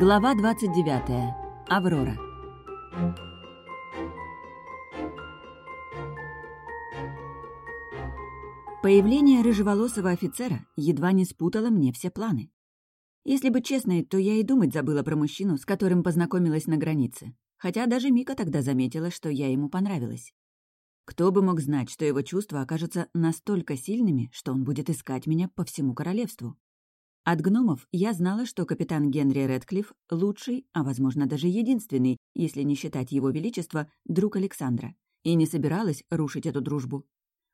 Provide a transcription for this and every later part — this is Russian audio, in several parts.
Глава 29. Аврора. Появление рыжеволосого офицера едва не спутало мне все планы. Если быть честной, то я и думать забыла про мужчину, с которым познакомилась на границе. Хотя даже Мика тогда заметила, что я ему понравилась. Кто бы мог знать, что его чувства окажутся настолько сильными, что он будет искать меня по всему королевству. От гномов я знала, что капитан Генри Редклифф — лучший, а, возможно, даже единственный, если не считать его величество, друг Александра, и не собиралась рушить эту дружбу.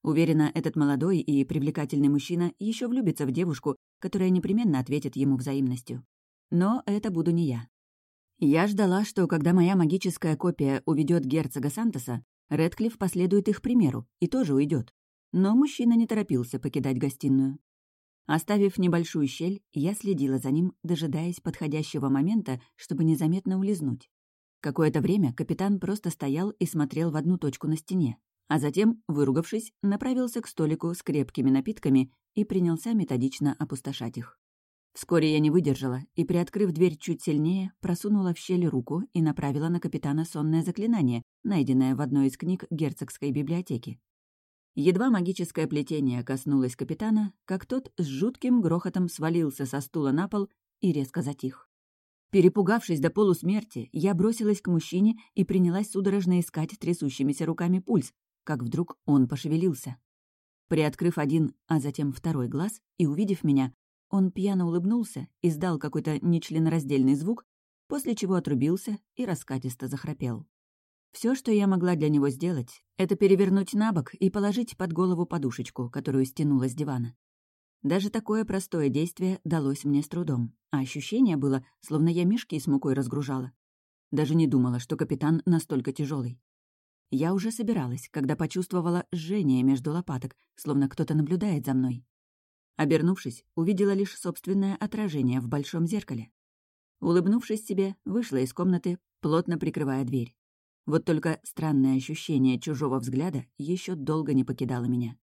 Уверена, этот молодой и привлекательный мужчина еще влюбится в девушку, которая непременно ответит ему взаимностью. Но это буду не я. Я ждала, что когда моя магическая копия уведет герцога Сантоса, Редклифф последует их примеру и тоже уйдет. Но мужчина не торопился покидать гостиную. Оставив небольшую щель, я следила за ним, дожидаясь подходящего момента, чтобы незаметно улизнуть. Какое-то время капитан просто стоял и смотрел в одну точку на стене, а затем, выругавшись, направился к столику с крепкими напитками и принялся методично опустошать их. Вскоре я не выдержала и, приоткрыв дверь чуть сильнее, просунула в щель руку и направила на капитана сонное заклинание, найденное в одной из книг герцогской библиотеки. Едва магическое плетение коснулось капитана, как тот с жутким грохотом свалился со стула на пол и резко затих. Перепугавшись до полусмерти, я бросилась к мужчине и принялась судорожно искать трясущимися руками пульс, как вдруг он пошевелился. Приоткрыв один, а затем второй глаз и увидев меня, он пьяно улыбнулся, издал какой-то нечленораздельный звук, после чего отрубился и раскатисто захрапел. Все, что я могла для него сделать, это перевернуть на бок и положить под голову подушечку, которую стянула с дивана. Даже такое простое действие далось мне с трудом, а ощущение было, словно я мешки с мукой разгружала. Даже не думала, что капитан настолько тяжелый. Я уже собиралась, когда почувствовала жжение между лопаток, словно кто-то наблюдает за мной. Обернувшись, увидела лишь собственное отражение в большом зеркале. Улыбнувшись себе, вышла из комнаты, плотно прикрывая дверь. Вот только странное ощущение чужого взгляда еще долго не покидало меня.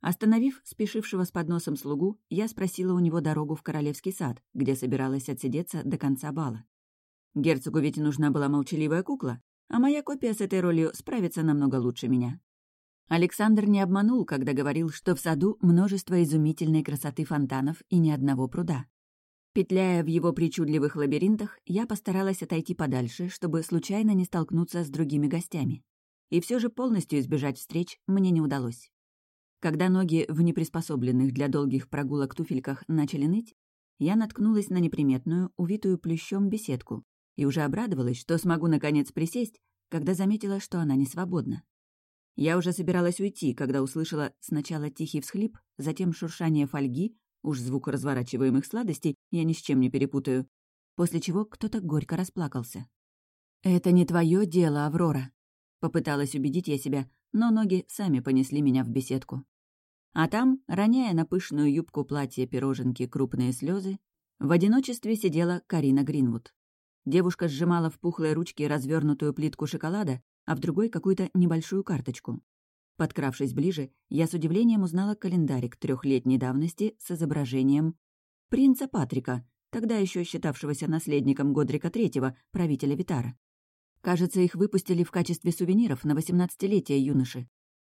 Остановив спешившего с подносом слугу, я спросила у него дорогу в Королевский сад, где собиралась отсидеться до конца бала. Герцогу ведь нужна была молчаливая кукла, а моя копия с этой ролью справится намного лучше меня. Александр не обманул, когда говорил, что в саду множество изумительной красоты фонтанов и ни одного пруда. Петляя в его причудливых лабиринтах, я постаралась отойти подальше, чтобы случайно не столкнуться с другими гостями. И все же полностью избежать встреч мне не удалось. Когда ноги в неприспособленных для долгих прогулок туфельках начали ныть, я наткнулась на неприметную, увитую плющом беседку и уже обрадовалась, что смогу наконец присесть, когда заметила, что она не свободна. Я уже собиралась уйти, когда услышала сначала тихий всхлип, затем шуршание фольги, Уж звук разворачиваемых сладостей я ни с чем не перепутаю. После чего кто-то горько расплакался. «Это не твое дело, Аврора», — попыталась убедить я себя, но ноги сами понесли меня в беседку. А там, роняя на пышную юбку платья пироженки крупные слезы, в одиночестве сидела Карина Гринвуд. Девушка сжимала в пухлой ручке развернутую плитку шоколада, а в другой какую-то небольшую карточку. Подкравшись ближе, я с удивлением узнала календарик трехлетней давности с изображением принца Патрика, тогда еще считавшегося наследником Годрика III, правителя Витара. Кажется, их выпустили в качестве сувениров на 18-летие юноши.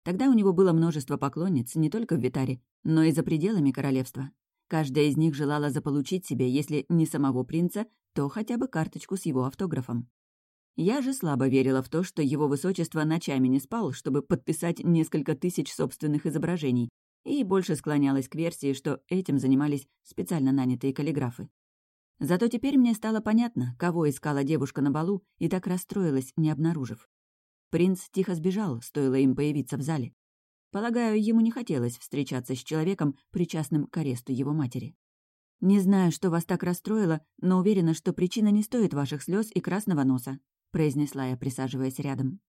Тогда у него было множество поклонниц не только в Витаре, но и за пределами королевства. Каждая из них желала заполучить себе, если не самого принца, то хотя бы карточку с его автографом. Я же слабо верила в то, что его высочество ночами не спал, чтобы подписать несколько тысяч собственных изображений, и больше склонялась к версии, что этим занимались специально нанятые каллиграфы. Зато теперь мне стало понятно, кого искала девушка на балу, и так расстроилась, не обнаружив. Принц тихо сбежал, стоило им появиться в зале. Полагаю, ему не хотелось встречаться с человеком, причастным к аресту его матери. «Не знаю, что вас так расстроило, но уверена, что причина не стоит ваших слез и красного носа», — произнесла я, присаживаясь рядом.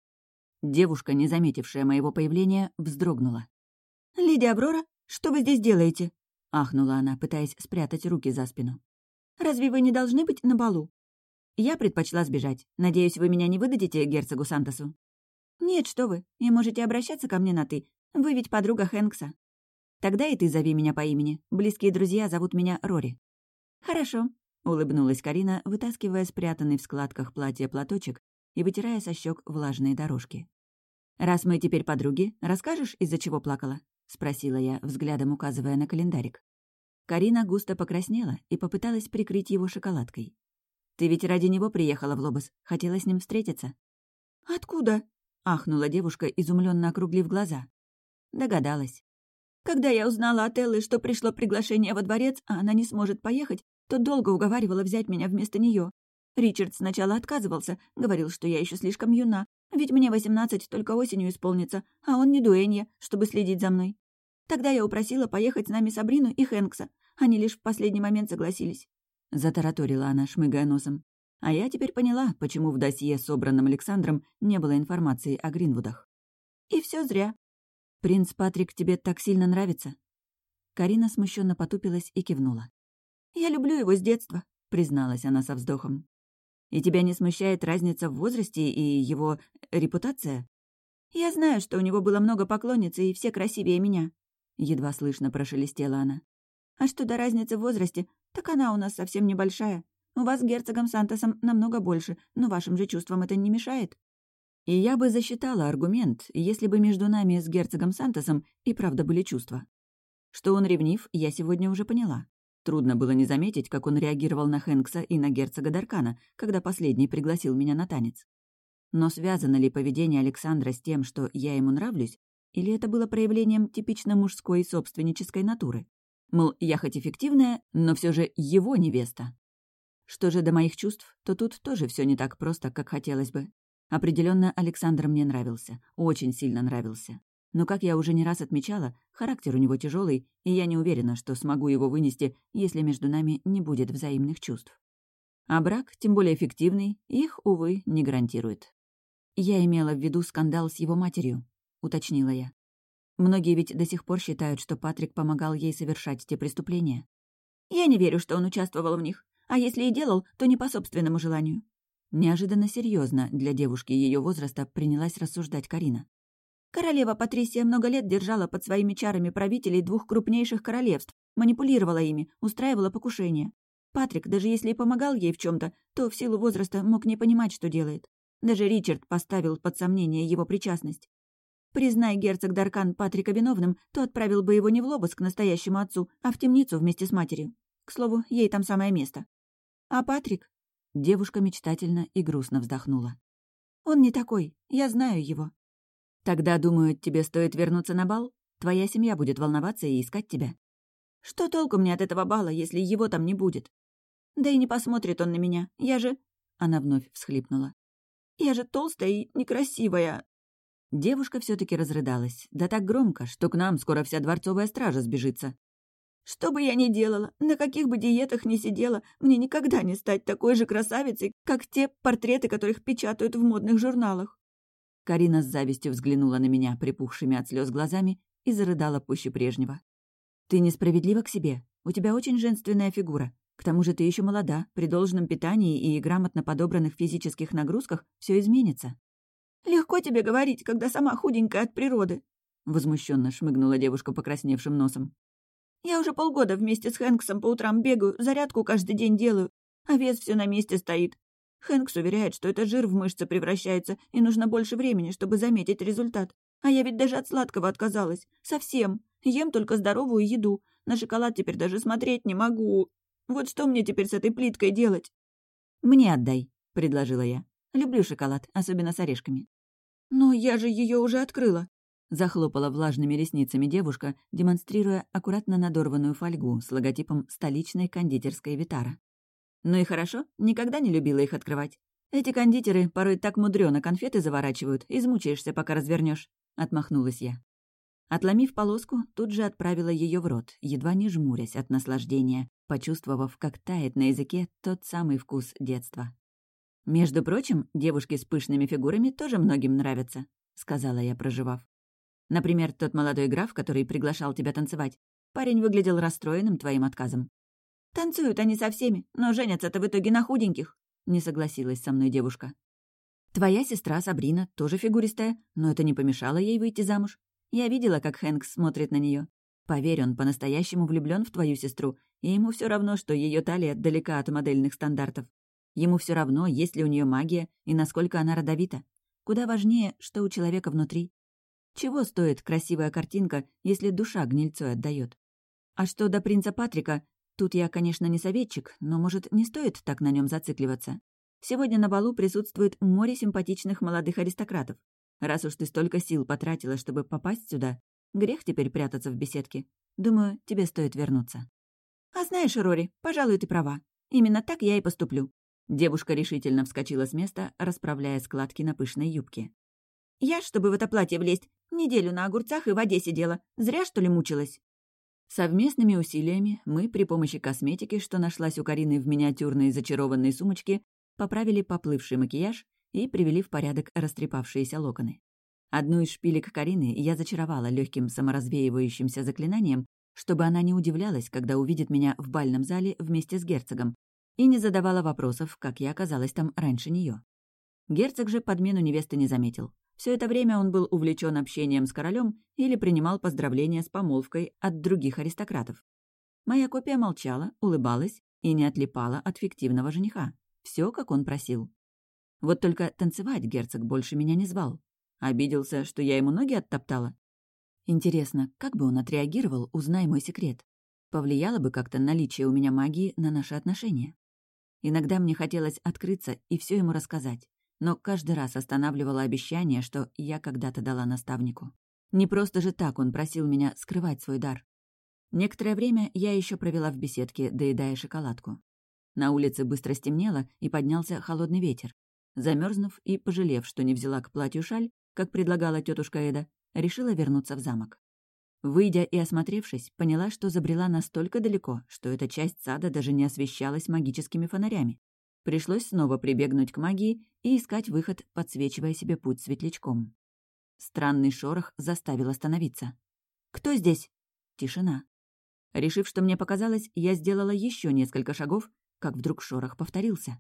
Девушка, не заметившая моего появления, вздрогнула. «Леди Аврора, что вы здесь делаете?» — ахнула она, пытаясь спрятать руки за спину. «Разве вы не должны быть на балу?» Я предпочла сбежать. Надеюсь, вы меня не выдадите герцогу Сантосу? «Нет, что вы, и можете обращаться ко мне на «ты». Вы ведь подруга Хэнкса. Тогда и ты зови меня по имени. Близкие друзья зовут меня Рори». «Хорошо», — улыбнулась Карина, вытаскивая спрятанный в складках платья платочек и вытирая со щек влажные дорожки. «Раз мы теперь подруги, расскажешь, из-за чего плакала?» — спросила я, взглядом указывая на календарик. Карина густо покраснела и попыталась прикрыть его шоколадкой. «Ты ведь ради него приехала в Лобос, хотела с ним встретиться?» «Откуда?» — ахнула девушка, изумленно округлив глаза. Догадалась. «Когда я узнала от Эллы, что пришло приглашение во дворец, а она не сможет поехать, то долго уговаривала взять меня вместо нее. Ричард сначала отказывался, говорил, что я еще слишком юна, ведь мне восемнадцать только осенью исполнится, а он не дуэнья, чтобы следить за мной. Тогда я упросила поехать с нами Сабрину и Хэнкса. Они лишь в последний момент согласились. Затараторила она, шмыгая носом. А я теперь поняла, почему в досье, собранном Александром, не было информации о Гринвудах. И все зря. «Принц Патрик тебе так сильно нравится?» Карина смущенно потупилась и кивнула. «Я люблю его с детства», — призналась она со вздохом. «И тебя не смущает разница в возрасте и его репутация?» «Я знаю, что у него было много поклонниц, и все красивее меня», — едва слышно прошелестела она. «А что до разницы в возрасте, так она у нас совсем небольшая. У вас с герцогом Сантосом намного больше, но вашим же чувствам это не мешает». И я бы засчитала аргумент, если бы между нами с герцогом Сантосом и правда были чувства. Что он ревнив, я сегодня уже поняла. Трудно было не заметить, как он реагировал на Хэнкса и на герцога Даркана, когда последний пригласил меня на танец. Но связано ли поведение Александра с тем, что я ему нравлюсь, или это было проявлением типично мужской собственнической натуры? Мол, я хоть эффективная, но все же его невеста. Что же до моих чувств, то тут тоже все не так просто, как хотелось бы. Определенно Александр мне нравился, очень сильно нравился. Но, как я уже не раз отмечала, характер у него тяжелый, и я не уверена, что смогу его вынести, если между нами не будет взаимных чувств. А брак, тем более эффективный, их, увы, не гарантирует. «Я имела в виду скандал с его матерью», — уточнила я. Многие ведь до сих пор считают, что Патрик помогал ей совершать те преступления. «Я не верю, что он участвовал в них. А если и делал, то не по собственному желанию. Неожиданно серьезно для девушки ее возраста принялась рассуждать Карина. Королева Патрисия много лет держала под своими чарами правителей двух крупнейших королевств, манипулировала ими, устраивала покушения. Патрик, даже если и помогал ей в чем то в силу возраста мог не понимать, что делает. Даже Ричард поставил под сомнение его причастность. Признай герцог Даркан Патрика виновным, то отправил бы его не в лобос к настоящему отцу, а в темницу вместе с матерью. К слову, ей там самое место. А Патрик? Девушка мечтательно и грустно вздохнула. «Он не такой. Я знаю его». «Тогда, думаю, тебе стоит вернуться на бал? Твоя семья будет волноваться и искать тебя». «Что толку мне от этого бала, если его там не будет? Да и не посмотрит он на меня. Я же...» Она вновь всхлипнула. «Я же толстая и некрасивая». Девушка все таки разрыдалась, да так громко, что к нам скоро вся дворцовая стража сбежится. Что бы я ни делала, на каких бы диетах ни сидела, мне никогда не стать такой же красавицей, как те портреты, которых печатают в модных журналах. Карина с завистью взглянула на меня припухшими от слез глазами и зарыдала пуще прежнего. «Ты несправедлива к себе. У тебя очень женственная фигура. К тому же ты еще молода, при должном питании и грамотно подобранных физических нагрузках все изменится». «Легко тебе говорить, когда сама худенькая от природы», — возмущенно шмыгнула девушка покрасневшим носом. Я уже полгода вместе с Хэнксом по утрам бегаю, зарядку каждый день делаю, а вес все на месте стоит. Хэнкс уверяет, что это жир в мышцы превращается, и нужно больше времени, чтобы заметить результат. А я ведь даже от сладкого отказалась. Совсем. Ем только здоровую еду. На шоколад теперь даже смотреть не могу. Вот что мне теперь с этой плиткой делать? «Мне отдай», — предложила я. «Люблю шоколад, особенно с орешками». «Но я же ее уже открыла», Захлопала влажными ресницами девушка, демонстрируя аккуратно надорванную фольгу с логотипом столичной кондитерской Витара. «Ну и хорошо, никогда не любила их открывать. Эти кондитеры порой так мудрено конфеты заворачивают, измучаешься, пока развернешь. отмахнулась я. Отломив полоску, тут же отправила ее в рот, едва не жмурясь от наслаждения, почувствовав, как тает на языке тот самый вкус детства. «Между прочим, девушки с пышными фигурами тоже многим нравятся», — сказала я, проживав. Например, тот молодой граф, который приглашал тебя танцевать. Парень выглядел расстроенным твоим отказом. «Танцуют они со всеми, но женятся-то в итоге на худеньких», — не согласилась со мной девушка. «Твоя сестра Сабрина тоже фигуристая, но это не помешало ей выйти замуж. Я видела, как Хэнкс смотрит на нее. Поверь, он по-настоящему влюблен в твою сестру, и ему все равно, что ее талия далека от модельных стандартов. Ему все равно, есть ли у нее магия и насколько она родовита. Куда важнее, что у человека внутри. Чего стоит красивая картинка, если душа гнильцой отдает? А что до принца Патрика, тут я, конечно, не советчик, но, может, не стоит так на нем зацикливаться. Сегодня на балу присутствует море симпатичных молодых аристократов. Раз уж ты столько сил потратила, чтобы попасть сюда, грех теперь прятаться в беседке. Думаю, тебе стоит вернуться. А знаешь, Рори, пожалуй, ты права. Именно так я и поступлю. Девушка решительно вскочила с места, расправляя складки на пышной юбке. «Я, чтобы в это платье влезть, неделю на огурцах и воде сидела. Зря, что ли, мучилась?» Совместными усилиями мы при помощи косметики, что нашлась у Карины в миниатюрной зачарованной сумочке, поправили поплывший макияж и привели в порядок растрепавшиеся локоны. Одну из шпилек Карины я зачаровала легким саморазвеивающимся заклинанием, чтобы она не удивлялась, когда увидит меня в бальном зале вместе с герцогом, и не задавала вопросов, как я оказалась там раньше нее. Герцог же подмену невесты не заметил. Все это время он был увлечен общением с королем или принимал поздравления с помолвкой от других аристократов. Моя копия молчала, улыбалась и не отлипала от фиктивного жениха. Все, как он просил. Вот только танцевать герцог больше меня не звал. Обиделся, что я ему ноги оттоптала. Интересно, как бы он отреагировал, узнай мой секрет. Повлияло бы как-то наличие у меня магии на наши отношения. Иногда мне хотелось открыться и все ему рассказать, но каждый раз останавливало обещание, что я когда-то дала наставнику. Не просто же так он просил меня скрывать свой дар. Некоторое время я еще провела в беседке, доедая шоколадку. На улице быстро стемнело, и поднялся холодный ветер. Замерзнув и пожалев, что не взяла к платью шаль, как предлагала тетушка Эда, решила вернуться в замок. Выйдя и осмотревшись, поняла, что забрела настолько далеко, что эта часть сада даже не освещалась магическими фонарями. Пришлось снова прибегнуть к магии и искать выход, подсвечивая себе путь светлячком. Странный шорох заставил остановиться. «Кто здесь?» Тишина. Решив, что мне показалось, я сделала еще несколько шагов, как вдруг шорох повторился.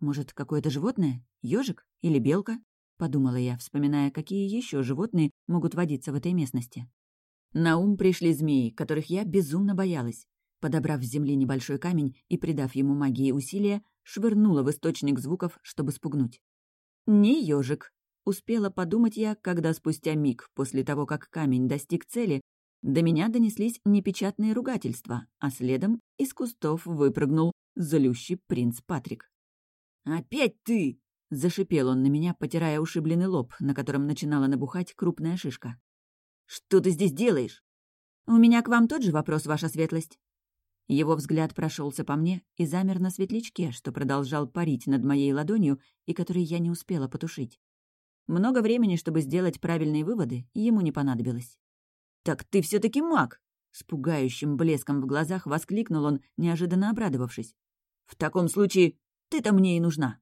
«Может, какое-то животное? Ёжик или белка?» — подумала я, вспоминая, какие еще животные могут водиться в этой местности. На ум пришли змеи, которых я безумно боялась. Подобрав с земли небольшой камень и придав ему магии усилия, швырнула в источник звуков, чтобы спугнуть. «Не ежик», — успела подумать я, когда спустя миг после того, как камень достиг цели, до меня донеслись непечатные ругательства, а следом из кустов выпрыгнул злющий принц Патрик. «Опять ты!» — зашипел он на меня, потирая ушибленный лоб, на котором начинала набухать крупная шишка. «Что ты здесь делаешь?» «У меня к вам тот же вопрос, ваша светлость». Его взгляд прошелся по мне и замер на светлячке, что продолжал парить над моей ладонью и который я не успела потушить. Много времени, чтобы сделать правильные выводы, ему не понадобилось. «Так ты все таки маг!» С пугающим блеском в глазах воскликнул он, неожиданно обрадовавшись. «В таком случае ты-то мне и нужна!»